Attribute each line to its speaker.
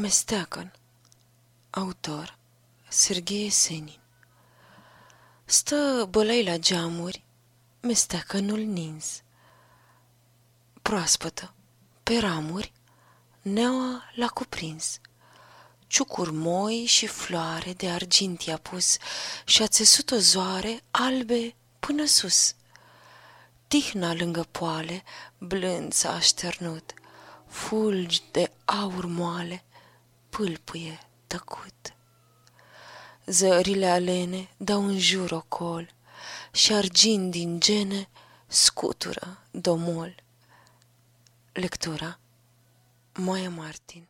Speaker 1: Mesteacăn Autor Serghei Senin Stă bălăi la geamuri, mesteacănul nins. Proaspătă, pe ramuri, neaua l-a cuprins. Ciucuri moi și floare de argint i-a pus și-a țesut o zoare albe până sus. Tihna lângă poale blând s-a așternut, fulgi de aur moale pâlpâie tăcut. Zările alene dau în jur ocol și argint din gene scutură domol. Lectura Moia Martin